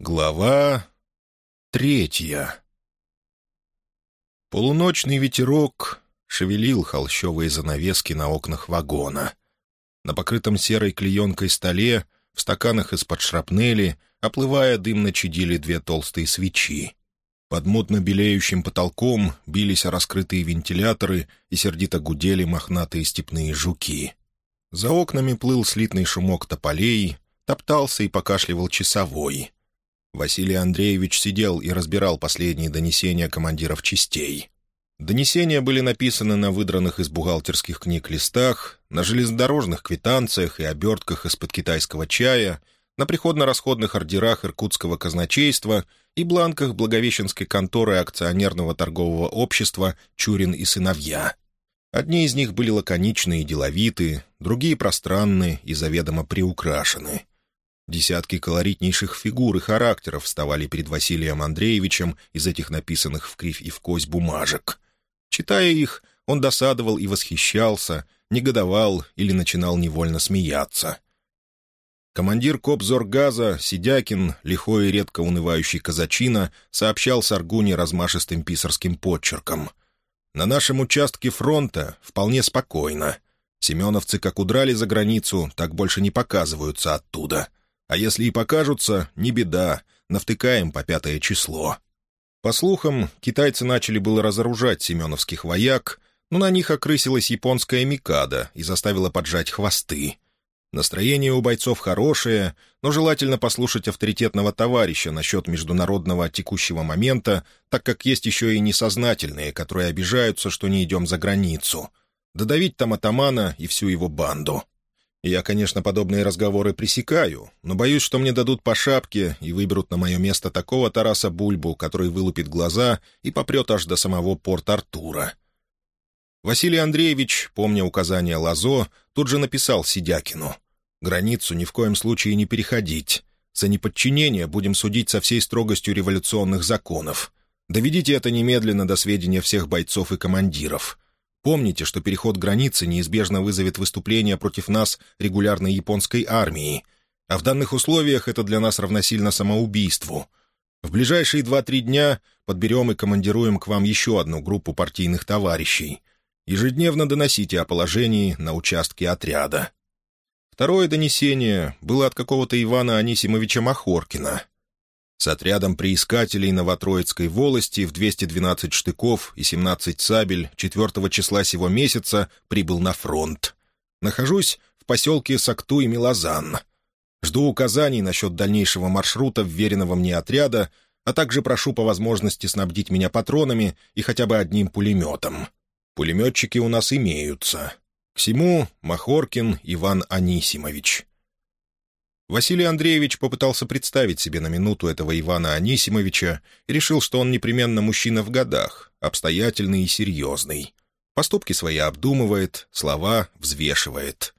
Глава третья Полуночный ветерок шевелил холщовые занавески на окнах вагона. На покрытом серой клеенкой столе, в стаканах из-под шрапнели, оплывая дымно чадили две толстые свечи. Под мутно белеющим потолком бились раскрытые вентиляторы и сердито гудели мохнатые степные жуки. За окнами плыл слитный шумок тополей, топтался и покашливал часовой. Василий Андреевич сидел и разбирал последние донесения командиров частей. Донесения были написаны на выдранных из бухгалтерских книг листах, на железнодорожных квитанциях и обертках из-под китайского чая, на приходно-расходных ордерах иркутского казначейства и бланках Благовещенской конторы акционерного торгового общества «Чурин и сыновья». Одни из них были лаконичны и деловиты, другие — пространны и заведомо приукрашены — Десятки колоритнейших фигур и характеров вставали перед Василием Андреевичем из этих написанных в кривь и в кость бумажек. Читая их, он досадовал и восхищался, негодовал или начинал невольно смеяться. Командир Кобзоргаза, Сидякин, лихой и редко унывающий казачина, сообщал Саргуне размашистым писарским подчерком. «На нашем участке фронта вполне спокойно. Семеновцы как удрали за границу, так больше не показываются оттуда. А если и покажутся, не беда, навтыкаем по пятое число. По слухам, китайцы начали было разоружать семеновских вояк, но на них окрысилась японская микада и заставила поджать хвосты. Настроение у бойцов хорошее, но желательно послушать авторитетного товарища насчет международного текущего момента, так как есть еще и несознательные, которые обижаются, что не идем за границу. Додавить там атамана и всю его банду. Я, конечно, подобные разговоры пресекаю, но боюсь, что мне дадут по шапке и выберут на мое место такого Тараса Бульбу, который вылупит глаза и попрет аж до самого Порт-Артура. Василий Андреевич, помня указания Лазо, тут же написал Сидякину. «Границу ни в коем случае не переходить. За неподчинение будем судить со всей строгостью революционных законов. Доведите это немедленно до сведения всех бойцов и командиров. Помните, что переход границы неизбежно вызовет выступление против нас регулярной японской армии, а в данных условиях это для нас равносильно самоубийству. В ближайшие два-три дня подберем и командируем к вам еще одну группу партийных товарищей. Ежедневно доносите о положении на участке отряда». Второе донесение было от какого-то Ивана Анисимовича Махоркина — с отрядом приискателей Новотроицкой волости в 212 штыков и 17 сабель 4 числа сего месяца прибыл на фронт. Нахожусь в поселке Сакту и Милозан. Жду указаний насчет дальнейшего маршрута вверенного мне отряда, а также прошу по возможности снабдить меня патронами и хотя бы одним пулеметом. Пулеметчики у нас имеются. К всему Махоркин Иван Анисимович. Василий Андреевич попытался представить себе на минуту этого Ивана Анисимовича и решил, что он непременно мужчина в годах, обстоятельный и серьезный. Поступки свои обдумывает, слова взвешивает.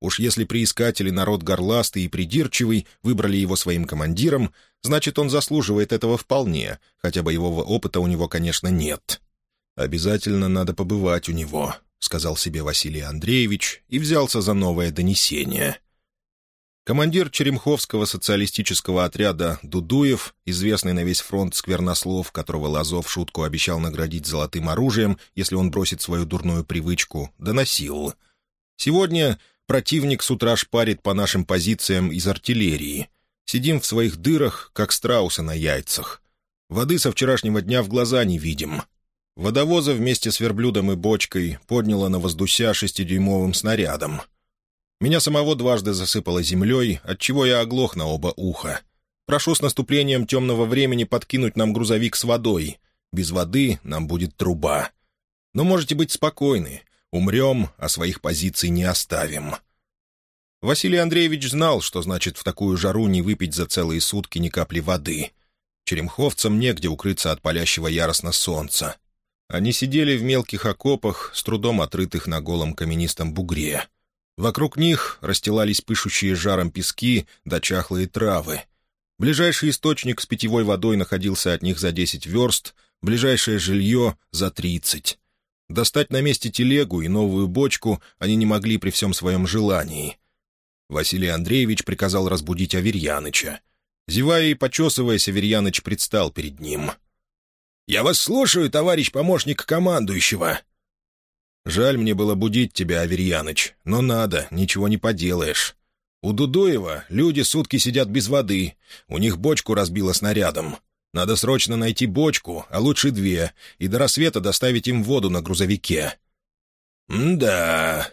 Уж если приискатели народ горластый и придирчивый выбрали его своим командиром, значит, он заслуживает этого вполне, хотя боевого опыта у него, конечно, нет. «Обязательно надо побывать у него», — сказал себе Василий Андреевич и взялся за новое донесение — Командир Черемховского социалистического отряда Дудуев, известный на весь фронт сквернослов, которого Лазов шутку обещал наградить золотым оружием, если он бросит свою дурную привычку, доносил. «Сегодня противник с утра шпарит по нашим позициям из артиллерии. Сидим в своих дырах, как страусы на яйцах. Воды со вчерашнего дня в глаза не видим. Водовоза вместе с верблюдом и бочкой подняло на воздуся шестидюймовым снарядом». Меня самого дважды засыпало землей, отчего я оглох на оба уха. Прошу с наступлением темного времени подкинуть нам грузовик с водой. Без воды нам будет труба. Но можете быть спокойны. Умрем, а своих позиций не оставим». Василий Андреевич знал, что значит в такую жару не выпить за целые сутки ни капли воды. Черемховцам негде укрыться от палящего яростно солнца. Они сидели в мелких окопах, с трудом отрытых на голом каменистом бугре. Вокруг них расстилались пышущие жаром пески да чахлые травы. Ближайший источник с питьевой водой находился от них за десять верст, ближайшее жилье — за тридцать. Достать на месте телегу и новую бочку они не могли при всем своем желании. Василий Андреевич приказал разбудить Аверьяныча. Зевая и почесываясь, Аверьяныч предстал перед ним. «Я вас слушаю, товарищ помощник командующего!» «Жаль мне было будить тебя, Аверьяныч, но надо, ничего не поделаешь. У Дудуева люди сутки сидят без воды, у них бочку разбило снарядом. Надо срочно найти бочку, а лучше две, и до рассвета доставить им воду на грузовике». «Да,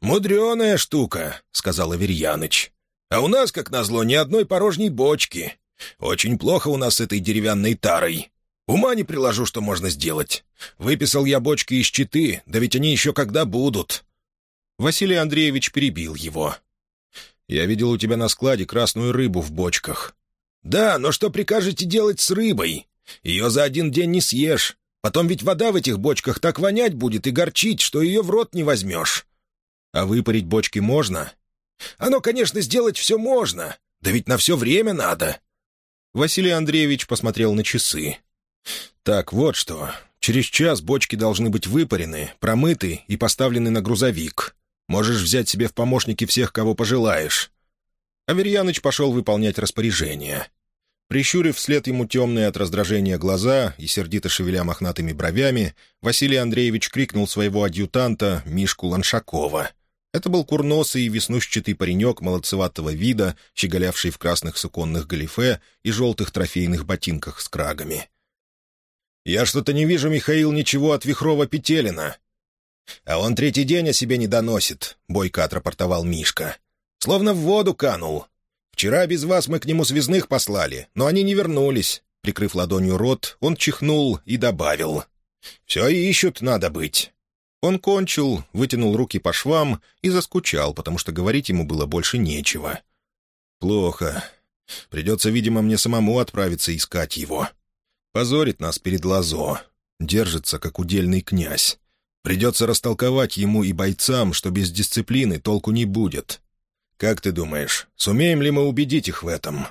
мудреная штука», — сказал Аверьяныч. «А у нас, как назло, ни одной порожней бочки. Очень плохо у нас с этой деревянной тарой. Ума не приложу, что можно сделать. Выписал я бочки из Читы, да ведь они еще когда будут». Василий Андреевич перебил его. «Я видел у тебя на складе красную рыбу в бочках». «Да, но что прикажете делать с рыбой? Ее за один день не съешь. Потом ведь вода в этих бочках так вонять будет и горчить, что ее в рот не возьмешь. А выпарить бочки можно? Оно, конечно, сделать все можно. Да ведь на все время надо. Василий Андреевич посмотрел на часы. «Так, вот что. Через час бочки должны быть выпарены, промыты и поставлены на грузовик. Можешь взять себе в помощники всех, кого пожелаешь». Аверьяныч пошел выполнять распоряжение. Прищурив вслед ему темные от раздражения глаза и сердито шевеля мохнатыми бровями, Василий Андреевич крикнул своего адъютанта Мишку Ланшакова. Это был курносый и веснущатый паренек молодцеватого вида, щеголявший в красных суконных галифе и желтых трофейных ботинках с крагами. «Я что-то не вижу, Михаил, ничего от Вихрова-Петелина». «А он третий день о себе не доносит», — бойко отрапортовал Мишка. «Словно в воду канул. Вчера без вас мы к нему связных послали, но они не вернулись». Прикрыв ладонью рот, он чихнул и добавил. «Все ищут, надо быть». Он кончил, вытянул руки по швам и заскучал, потому что говорить ему было больше нечего. «Плохо. Придется, видимо, мне самому отправиться искать его. Позорит нас перед Лазо. Держится, как удельный князь. Придется растолковать ему и бойцам, что без дисциплины толку не будет. «Как ты думаешь, сумеем ли мы убедить их в этом?»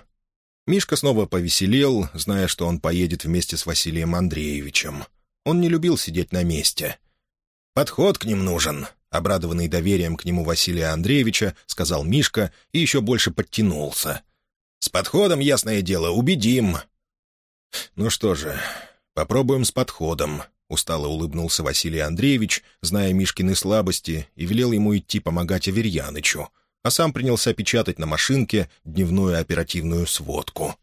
Мишка снова повеселел, зная, что он поедет вместе с Василием Андреевичем. Он не любил сидеть на месте. «Подход к ним нужен», — обрадованный доверием к нему Василия Андреевича, сказал Мишка и еще больше подтянулся. «С подходом, ясное дело, убедим». «Ну что же, попробуем с подходом», — устало улыбнулся Василий Андреевич, зная Мишкины слабости, и велел ему идти помогать Аверьянычу а сам принялся печатать на машинке дневную оперативную сводку.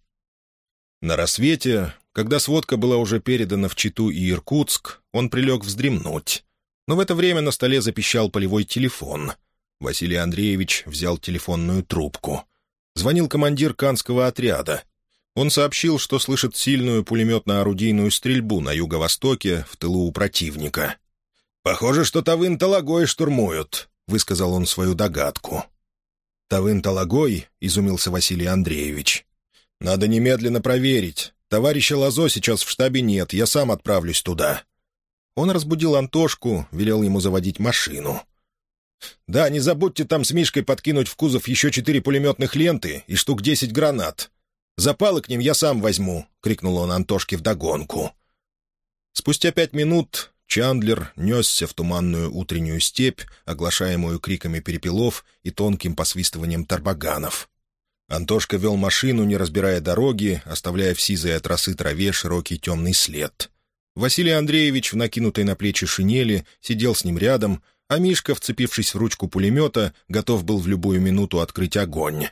На рассвете, когда сводка была уже передана в Читу и Иркутск, он прилег вздремнуть. Но в это время на столе запищал полевой телефон. Василий Андреевич взял телефонную трубку. Звонил командир Канского отряда. Он сообщил, что слышит сильную пулеметно-орудийную стрельбу на юго-востоке, в тылу у противника. «Похоже, что Тавын-Талагой штурмуют», — высказал он свою догадку. «Тавын-Талагой?» — изумился Василий Андреевич. «Надо немедленно проверить. Товарища Лазо сейчас в штабе нет, я сам отправлюсь туда». Он разбудил Антошку, велел ему заводить машину. «Да, не забудьте там с Мишкой подкинуть в кузов еще четыре пулеметных ленты и штук десять гранат. Запалы к ним я сам возьму», — крикнул он Антошке вдогонку. Спустя пять минут Чандлер несся в туманную утреннюю степь, оглашаемую криками перепелов и тонким посвистыванием тарбаганов. Антошка вел машину, не разбирая дороги, оставляя в сизой от росы траве широкий темный след. Василий Андреевич в накинутой на плечи шинели сидел с ним рядом, а Мишка, вцепившись в ручку пулемета, готов был в любую минуту открыть огонь.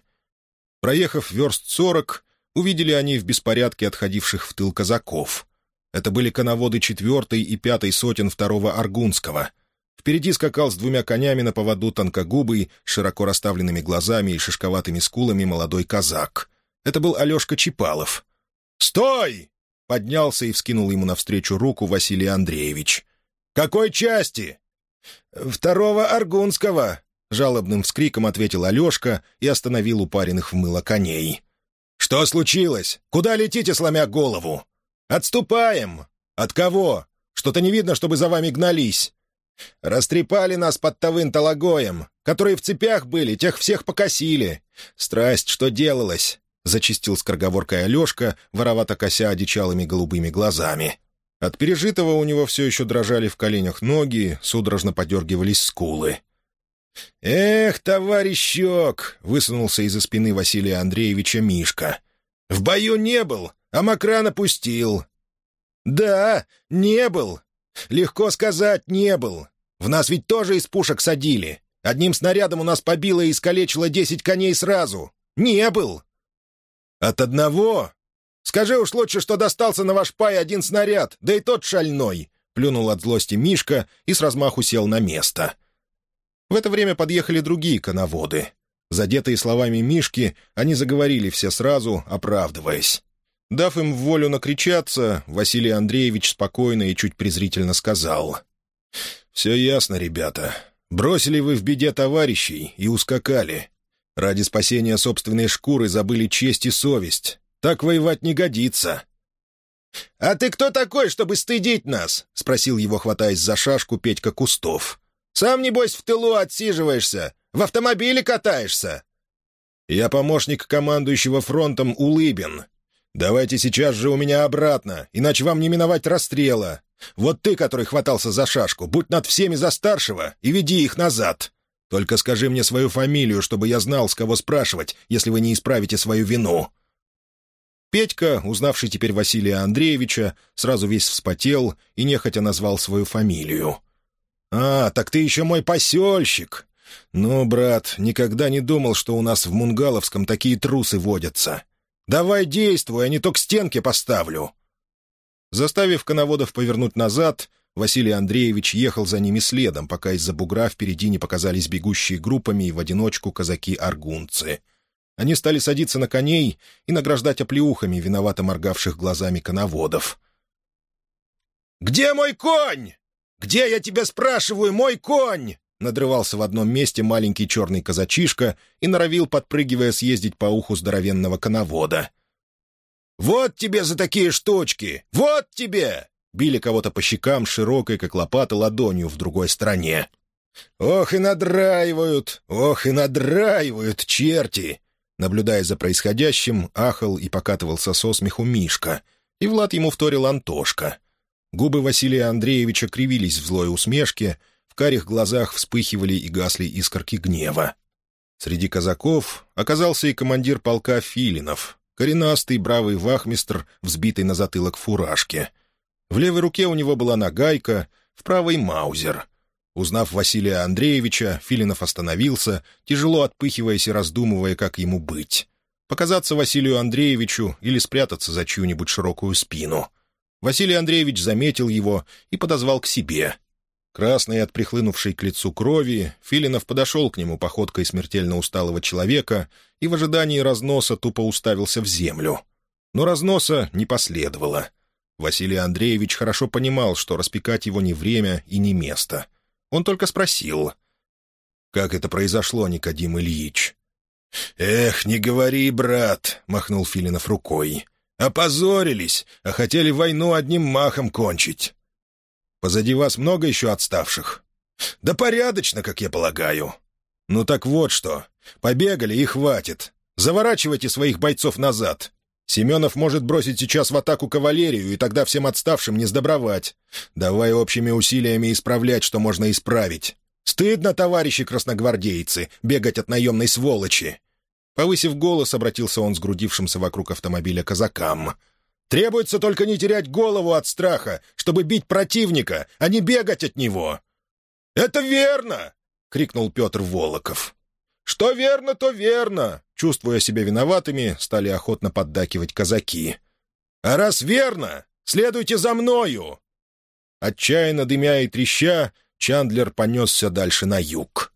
Проехав верст сорок, увидели они в беспорядке отходивших в тыл казаков — это были коноводы четвертой и пятой сотен второго Аргунского. Впереди скакал с двумя конями на поводу тонкогубый, широко расставленными глазами и шишковатыми скулами молодой казак. Это был Алешка Чипалов. «Стой!» — поднялся и вскинул ему навстречу руку Василий Андреевич. «Какой части?» «Второго Аргунского!» — жалобным вскриком ответил Алешка и остановил упаренных в мыло коней. «Что случилось? Куда летите, сломя голову?» «Отступаем! От кого? Что-то не видно, чтобы за вами гнались. Растрепали нас под Тавын-Талагоем. Которые в цепях были, тех всех покосили. Страсть, что делалось!» — зачистил скороговоркой Алешка, воровато кося одичалыми голубыми глазами. От пережитого у него все еще дрожали в коленях ноги, судорожно подергивались скулы. «Эх, товарищок!» — высунулся из-за спины Василия Андреевича Мишка. В бою не был, а Макран опустил». «Да, не был. Легко сказать, не был. В нас ведь тоже из пушек садили. Одним снарядом у нас побило и искалечило десять коней сразу. Не был». «От одного? Скажи уж лучше, что достался на ваш пай один снаряд, да и тот шальной», — плюнул от злости Мишка и с размаху сел на место. В это время подъехали другие коноводы. Задетые словами Мишки, они заговорили все сразу, оправдываясь. Дав им волю накричаться, Василий Андреевич спокойно и чуть презрительно сказал. «Все ясно, ребята. Бросили вы в беде товарищей и ускакали. Ради спасения собственной шкуры забыли честь и совесть. Так воевать не годится». «А ты кто такой, чтобы стыдить нас?» — спросил его, хватаясь за шашку Петька Кустов. «Сам, небось, в тылу отсиживаешься, в автомобиле катаешься». «Я помощник командующего фронтом Улыбин. Давайте сейчас же у меня обратно, иначе вам не миновать расстрела. Вот ты, который хватался за шашку, будь над всеми за старшего и веди их назад. Только скажи мне свою фамилию, чтобы я знал, с кого спрашивать, если вы не исправите свою вину». Петька, узнавший теперь Василия Андреевича, сразу весь вспотел и нехотя назвал свою фамилию. «А, так ты еще мой посельщик!» «Ну, брат, никогда не думал, что у нас в Мунгаловском такие трусы водятся. Давай действуй, а не то к стенке поставлю». Заставив коноводов повернуть назад, Василий Андреевич ехал за ними следом, пока из-за бугра впереди не показались бегущие группами и в одиночку казаки-аргунцы. Они стали садиться на коней и награждать оплеухами виновато моргавших глазами коноводов. «Где мой конь? Где, я тебя спрашиваю, мой конь?» Надрывался в одном месте маленький черный казачишка и норовил, подпрыгивая, съездить по уху здоровенного коновода. «Вот тебе за такие штучки! Вот тебе!» Били кого-то по щекам широкой, как лопата, ладонью в другой стороне. «Ох и надраивают! Ох и надраивают, черти!» Наблюдая за происходящим, ахал и покатывался со смеху Мишка, и Влад ему вторил Антошка. Губы Василия Андреевича кривились в злой усмешке, в карих глазах вспыхивали и гасли искорки гнева. Среди казаков оказался и командир полка Филинов, коренастый бравый вахмистр, взбитый на затылок фуражке. В левой руке у него была нагайка, в правой — маузер. Узнав Василия Андреевича, Филинов остановился, тяжело отпыхиваясь и раздумывая, как ему быть. Показаться Василию Андреевичу или спрятаться за чью-нибудь широкую спину. Василий Андреевич заметил его и подозвал к себе. Красный от прихлынувшей к лицу крови, Филинов подошел к нему походкой смертельно усталого человека и в ожидании разноса тупо уставился в землю. Но разноса не последовало. Василий Андреевич хорошо понимал, что распекать его не время и не место. Он только спросил. «Как это произошло, Никодим Ильич?» «Эх, не говори, брат», — махнул Филинов рукой. «Опозорились, а хотели войну одним махом кончить. Позади вас много еще отставших?» «Да порядочно, как я полагаю». «Ну так вот что. Побегали и хватит. Заворачивайте своих бойцов назад. Семенов может бросить сейчас в атаку кавалерию, и тогда всем отставшим не сдобровать. Давай общими усилиями исправлять, что можно исправить. Стыдно, товарищи красногвардейцы, бегать от наемной сволочи!» Повысив голос, обратился он с грудившимся вокруг автомобиля казакам. Требуется только не терять голову от страха, чтобы бить противника, а не бегать от него». «Это верно!» — крикнул Петр Волоков. «Что верно, то верно!» Чувствуя себя виноватыми, стали охотно поддакивать казаки. «А раз верно, следуйте за мною!» Отчаянно дымя и треща, Чандлер понесся дальше на юг.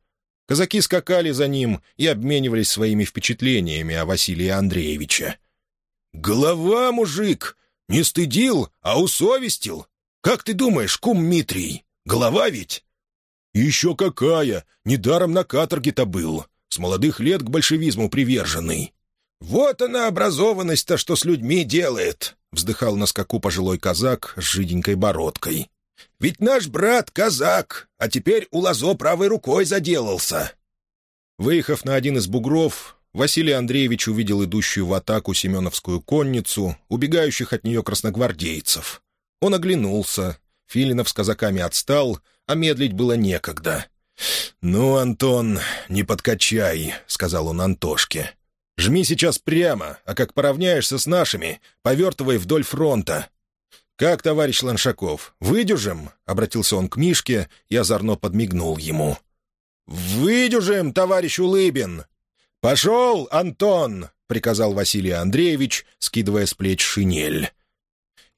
Казаки скакали за ним и обменивались своими впечатлениями о Василии Андреевиче. «Голова, мужик! Не стыдил, а усовестил! Как ты думаешь, кум Митрий, голова ведь?» «Еще какая! Недаром на каторге-то был. С молодых лет к большевизму приверженный». «Вот она, образованность-то, что с людьми делает!» — вздыхал на скаку пожилой казак с жиденькой бородкой. «Ведь наш брат казак, а теперь у лазо правой рукой заделался». Выехав на один из бугров, Василий Андреевич увидел идущую в атаку семеновскую конницу, убегающих от нее красногвардейцев. Он оглянулся. Филинов с казаками отстал, а медлить было некогда. «Ну, Антон, не подкачай», — сказал он Антошке. Жми сейчас прямо, а как поравняешься с нашими, повертывай вдоль фронта». «Как, товарищ Ланшаков, выдюжим?» — обратился он к Мишке и озорно подмигнул ему. «Выдюжим, товарищ Улыбин!» «Пошел, Антон!» — приказал Василий Андреевич, скидывая с плеч шинель.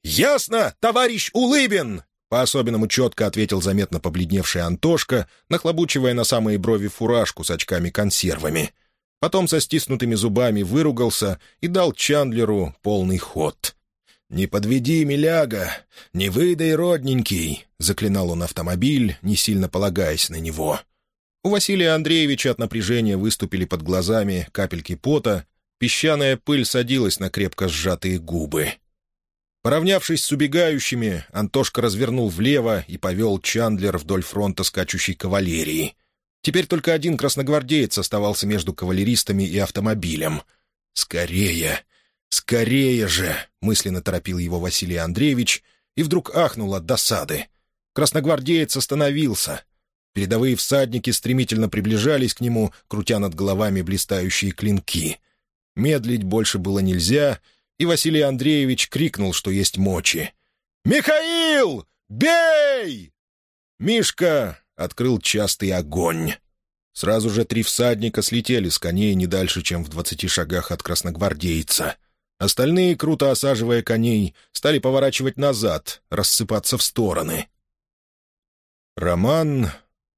«Ясно, товарищ Улыбин!» По-особенному четко ответил заметно побледневший Антошка, нахлобучивая на самые брови фуражку с очками-консервами. Потом со стиснутыми зубами выругался и дал Чандлеру полный ход. «Не подведи, миляга! Не выдай, родненький!» — заклинал он автомобиль, не сильно полагаясь на него. У Василия Андреевича от напряжения выступили под глазами капельки пота, песчаная пыль садилась на крепко сжатые губы. Поравнявшись с убегающими, Антошка развернул влево и повел Чандлер вдоль фронта скачущей кавалерии. Теперь только один красногвардеец оставался между кавалеристами и автомобилем. «Скорее! Скорее же!» — мысленно торопил его Василий Андреевич и вдруг ахнул от досады. Красногвардеец остановился. Передовые всадники стремительно приближались к нему, крутя над головами блистающие клинки. Медлить больше было нельзя — и Василий Андреевич крикнул, что есть мочи. «Михаил! Бей!» Мишка открыл частый огонь. Сразу же три всадника слетели с коней не дальше, чем в двадцати шагах от красногвардейца. Остальные, круто осаживая коней, стали поворачивать назад, рассыпаться в стороны. Роман,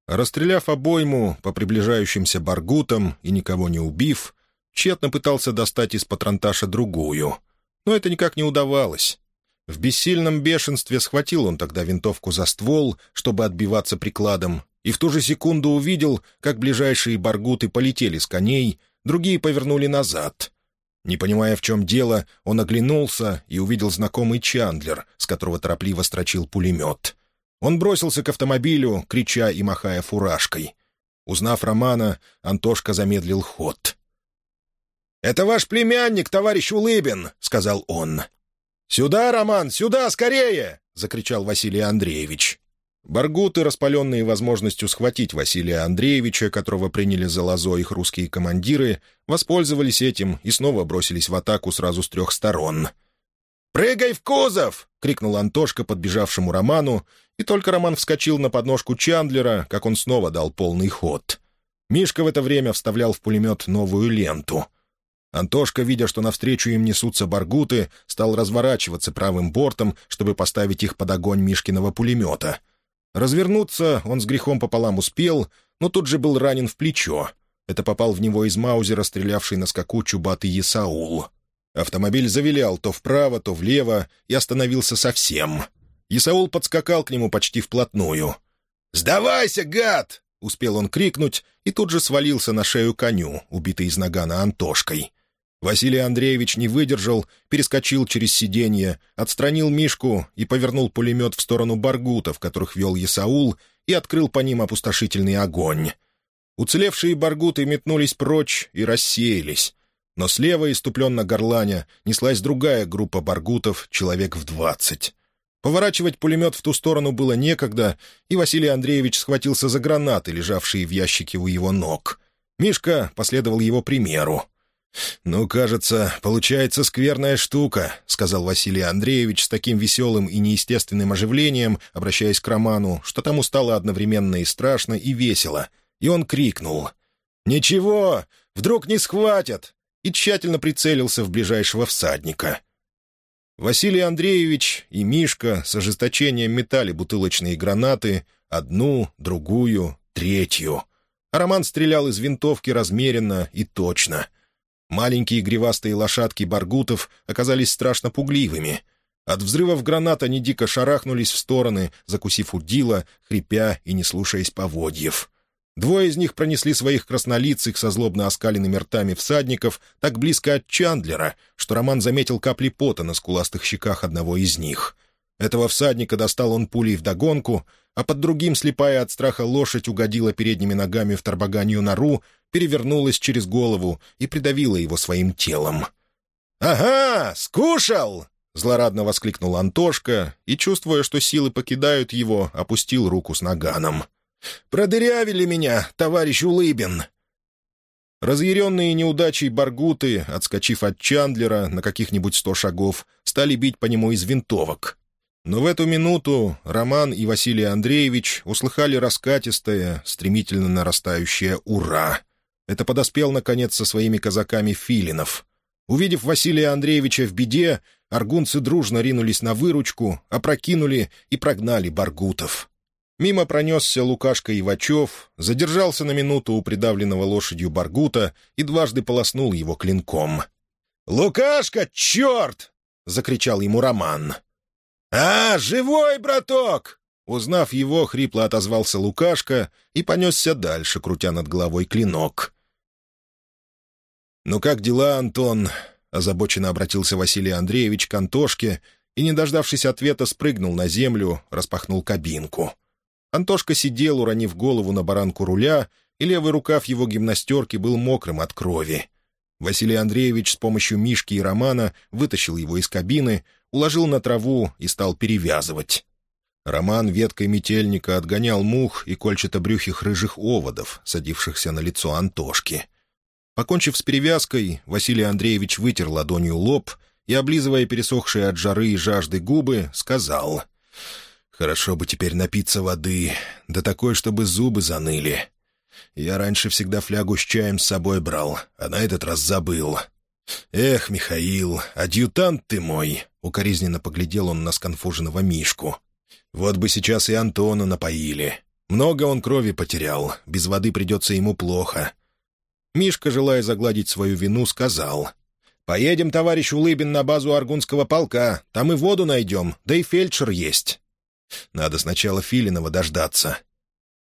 расстреляв обойму по приближающимся баргутам и никого не убив, тщетно пытался достать из патронташа другую — но это никак не удавалось. В бессильном бешенстве схватил он тогда винтовку за ствол, чтобы отбиваться прикладом, и в ту же секунду увидел, как ближайшие баргуты полетели с коней, другие повернули назад. Не понимая, в чем дело, он оглянулся и увидел знакомый Чандлер, с которого торопливо строчил пулемет. Он бросился к автомобилю, крича и махая фуражкой. Узнав Романа, Антошка замедлил ход. «Это ваш племянник, товарищ Улыбин», — сказал он. «Сюда, Роман, сюда, скорее!» — закричал Василий Андреевич. Баргуты, распаленные возможностью схватить Василия Андреевича, которого приняли за лозо их русские командиры, воспользовались этим и снова бросились в атаку сразу с трех сторон. «Прыгай в кузов!» — крикнул Антошка подбежавшему Роману, и только Роман вскочил на подножку Чандлера, как он снова дал полный ход. Мишка в это время вставлял в пулемет новую ленту. Антошка, видя, что навстречу им несутся баргуты, стал разворачиваться правым бортом, чтобы поставить их под огонь Мишкиного пулемета. Развернуться он с грехом пополам успел, но тут же был ранен в плечо. Это попал в него из маузера, стрелявший на скаку чубатый Исаул. Автомобиль завилял то вправо, то влево и остановился совсем. Исаул подскакал к нему почти вплотную. «Сдавайся, гад!» — успел он крикнуть, и тут же свалился на шею коню, убитый из нагана Антошкой. Василий Андреевич не выдержал, перескочил через сиденье, отстранил Мишку и повернул пулемет в сторону баргутов, которых вел Есаул, и открыл по ним опустошительный огонь. Уцелевшие баргуты метнулись прочь и рассеялись. Но слева, иступленно горланя, неслась другая группа баргутов, человек в двадцать. Поворачивать пулемет в ту сторону было некогда, и Василий Андреевич схватился за гранаты, лежавшие в ящике у его ног. Мишка последовал его примеру. «Ну, кажется, получается скверная штука», — сказал Василий Андреевич с таким веселым и неестественным оживлением, обращаясь к Роману, что тому стало одновременно и страшно, и весело. И он крикнул. «Ничего, вдруг не схватят!» и тщательно прицелился в ближайшего всадника. Василий Андреевич и Мишка с ожесточением метали бутылочные гранаты, одну, другую, третью. А Роман стрелял из винтовки размеренно и точно — Маленькие гривастые лошадки баргутов оказались страшно пугливыми. От взрывов гранат они дико шарахнулись в стороны, закусив удила, хрипя и не слушаясь поводьев. Двое из них пронесли своих краснолицых со злобно оскаленными ртами всадников так близко от Чандлера, что Роман заметил капли пота на скуластых щеках одного из них. Этого всадника достал он пулей вдогонку, а под другим слепая от страха лошадь угодила передними ногами в торбоганью нору перевернулась через голову и придавила его своим телом. «Ага, скушал!» — злорадно воскликнул Антошка и, чувствуя, что силы покидают его, опустил руку с наганом. «Продырявили меня, товарищ Улыбин!» Разъяренные неудачей баргуты, отскочив от Чандлера на каких-нибудь сто шагов, стали бить по нему из винтовок. Но в эту минуту Роман и Василий Андреевич услыхали раскатистое, стремительно нарастающее «Ура!». Это подоспел, наконец, со своими казаками Филинов. Увидев Василия Андреевича в беде, аргунцы дружно ринулись на выручку, опрокинули и прогнали баргутов. Мимо пронесся Лукашка Ивачев, задержался на минуту у придавленного лошадью баргута и дважды полоснул его клинком. «Лукашка, черт!» — закричал ему Роман. «А, живой, браток!» Узнав его, хрипло отозвался Лукашка и понесся дальше, крутя над головой клинок. «Ну как дела, Антон?» — озабоченно обратился Василий Андреевич к Антошке и, не дождавшись ответа, спрыгнул на землю, распахнул кабинку. Антошка сидел, уронив голову на баранку руля, и левый рукав его гимнастерки был мокрым от крови. Василий Андреевич с помощью Мишки и Романа вытащил его из кабины, уложил на траву и стал перевязывать. Роман веткой метельника отгонял мух и кольчато-брюхих рыжих оводов, садившихся на лицо Антошки. Покончив с перевязкой, Василий Андреевич вытер ладонью лоб и, облизывая пересохшие от жары и жажды губы, сказал «Хорошо бы теперь напиться воды, да такой, чтобы зубы заныли. Я раньше всегда флягу с чаем с собой брал, а на этот раз забыл. «Эх, Михаил, адъютант ты мой!» — укоризненно поглядел он на сконфуженного Мишку. «Вот бы сейчас и Антона напоили. Много он крови потерял, без воды придется ему плохо». Мишка, желая загладить свою вину, сказал. «Поедем, товарищ Улыбин, на базу Аргунского полка. Там и воду найдем, да и фельдшер есть». «Надо сначала Филинова дождаться.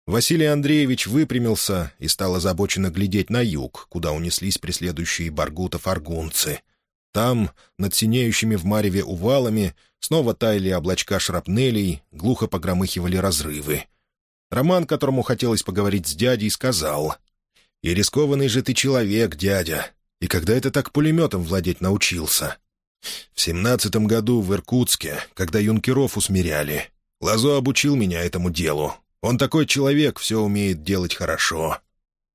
Василий Андреевич выпрямился и стал озабоченно глядеть на юг, куда унеслись преследующие баргутов-аргунцы. Там, над синеющими в мареве увалами, снова таяли облачка шрапнелей, глухо погромыхивали разрывы. Роман, которому хотелось поговорить с дядей, сказал, «И рискованный же ты человек, дядя. И когда это так пулеметом владеть научился?» «В семнадцатом году в Иркутске, когда юнкеров усмиряли. Лазо обучил меня этому делу, он такой человек, все умеет делать хорошо.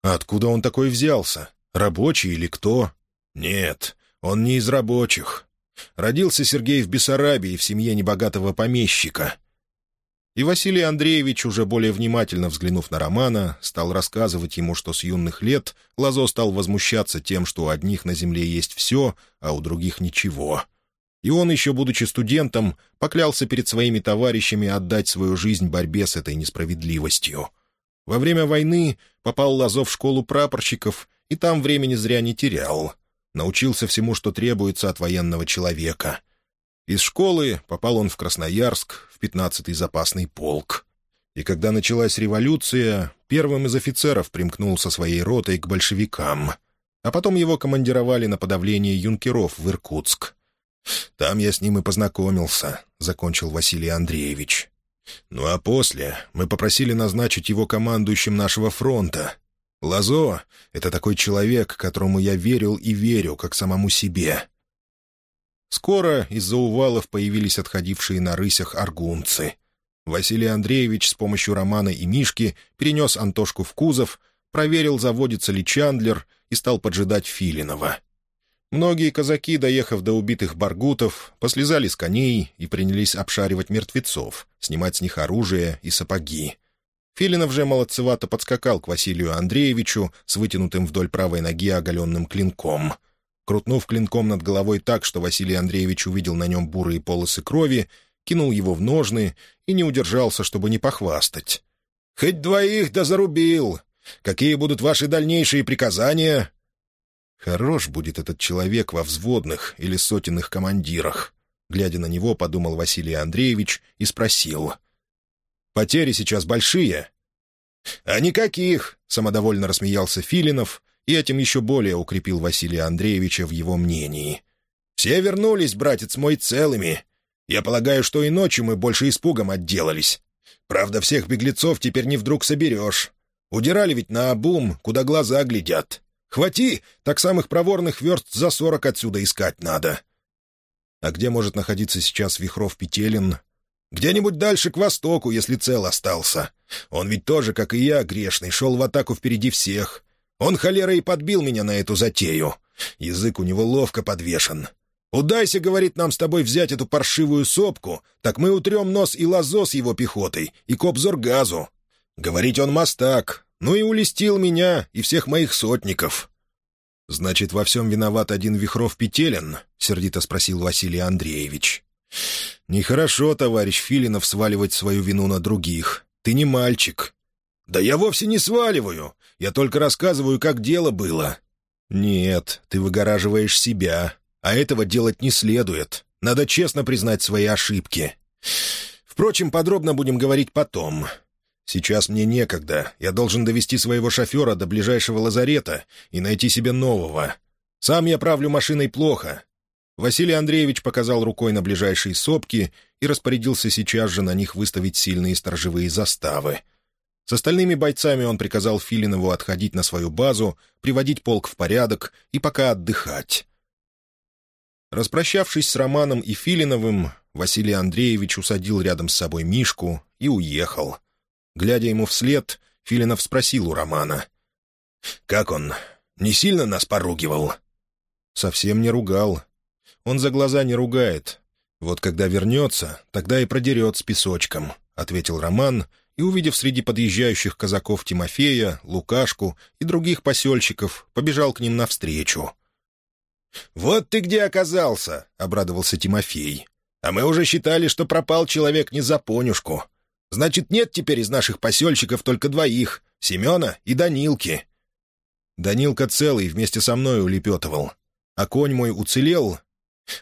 откуда он такой взялся? Рабочий или кто? Нет, он не из рабочих. Родился Сергей в Бессарабии в семье небогатого помещика. И Василий Андреевич, уже более внимательно взглянув на Романа, стал рассказывать ему, что с юных лет Лазо стал возмущаться тем, что у одних на земле есть все, а у других ничего. И он, еще будучи студентом, поклялся перед своими товарищами отдать свою жизнь борьбе с этой несправедливостью. Во время войны попал Лазов в школу прапорщиков, и там времени зря не терял. Научился всему, что требуется от военного человека. Из школы попал он в Красноярск, в 15-й запасный полк. И когда началась революция, первым из офицеров примкнул со своей ротой к большевикам. А потом его командировали на подавление юнкеров в Иркутск. Там я с ним и познакомился», — закончил Василий Андреевич. «Ну а после мы попросили назначить его командующим нашего фронта. Лазо — это такой человек, которому я верил и верю, как самому себе». Скоро из-за увалов появились отходившие на рысях аргунцы. Василий Андреевич с помощью Романа и Мишки перенес Антошку в кузов, проверил, заводится ли Чандлер, и стал поджидать Филинова. Многие казаки, доехав до убитых баргутов, послезали с коней и принялись обшаривать мертвецов, снимать с них оружие и сапоги. Филинов же молодцевато подскакал к Василию Андреевичу с вытянутым вдоль правой ноги оголенным клинком. Крутнув клинком над головой так, что Василий Андреевич увидел на нем бурые полосы крови, кинул его в ножны и не удержался, чтобы не похвастать. «Хоть двоих да зарубил! Какие будут ваши дальнейшие приказания?» Хорош будет этот человек во взводных или сотенных командирах. Глядя на него, подумал Василий Андреевич и спросил. «Потери сейчас большие?» «А никаких!» — самодовольно рассмеялся Филинов и этим еще более укрепил Василия Андреевича в его мнении. «Все вернулись, братец мой, целыми. Я полагаю, что и ночью мы больше испугом отделались. Правда, всех беглецов теперь не вдруг соберешь. Удирали ведь на обум, куда глаза глядят. Хвати, так самых проворных верст за сорок отсюда искать надо. А где может находиться сейчас Вихров-Петелин? Где-нибудь дальше к востоку, если цел остался. Он ведь тоже, как и я, грешный, шел в атаку впереди всех. Он холера и подбил меня на эту затею. Язык у него ловко подвешен. «Удайся, — говорит, — нам с тобой взять эту паршивую сопку, так мы утрем нос и лазо с его пехотой, и кобзор газу. Говорить он мастак, ну и улестил меня и всех моих сотников». «Значит, во всем виноват один Вихров-Петелин?» — сердито спросил Василий Андреевич. «Нехорошо, товарищ Филинов, сваливать свою вину на других. Ты не мальчик». «Да я вовсе не сваливаю. Я только рассказываю, как дело было». «Нет, ты выгораживаешь себя. А этого делать не следует. Надо честно признать свои ошибки. Впрочем, подробно будем говорить потом. Сейчас мне некогда. Я должен довести своего шофера до ближайшего лазарета и найти себе нового. Сам я правлю машиной плохо. Василий Андреевич показал рукой на ближайшие сопки и распорядился сейчас же на них выставить сильные сторожевые заставы. С остальными бойцами он приказал Филинову отходить на свою базу, приводить полк в порядок и пока отдыхать. Распрощавшись с Романом и Филиновым, Василий Андреевич усадил рядом с собой Мишку и уехал. Глядя ему вслед, Филинов спросил у Романа. «Как он? Не сильно нас поругивал?» «Совсем не ругал. Он за глаза не ругает. Вот когда вернется, тогда и продерет с песочком», — ответил Роман, и, увидев среди подъезжающих казаков Тимофея, Лукашку и других посельщиков, побежал к ним навстречу. «Вот ты где оказался!» — обрадовался Тимофей. «А мы уже считали, что пропал человек не за понюшку. Значит, нет теперь из наших посельщиков только двоих — Семена и Данилки». Данилка целый вместе со мной улепетывал. А конь мой уцелел?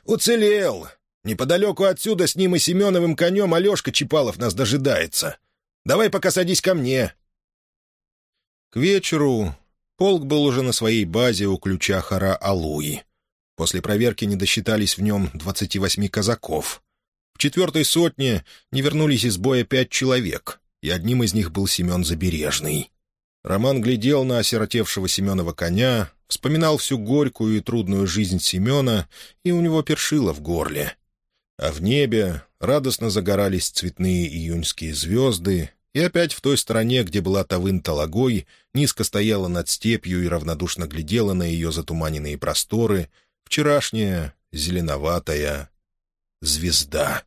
«Уцелел! Неподалеку отсюда с ним и Семеновым конем Алешка Чипалов нас дожидается. Давай пока садись ко мне». К вечеру полк был уже на своей базе у ключа Хара Алуи. После проверки не досчитались в нем 28 казаков. В четвертой сотне не вернулись из боя пять человек, и одним из них был Семен Забережный. Роман глядел на осиротевшего Семенова коня, вспоминал всю горькую и трудную жизнь Семена, и у него першило в горле. А в небе радостно загорались цветные июньские звезды, и опять в той стороне, где была Тавын-Талагой, низко стояла над степью и равнодушно глядела на ее затуманенные просторы — вчерашняя зеленоватая звезда.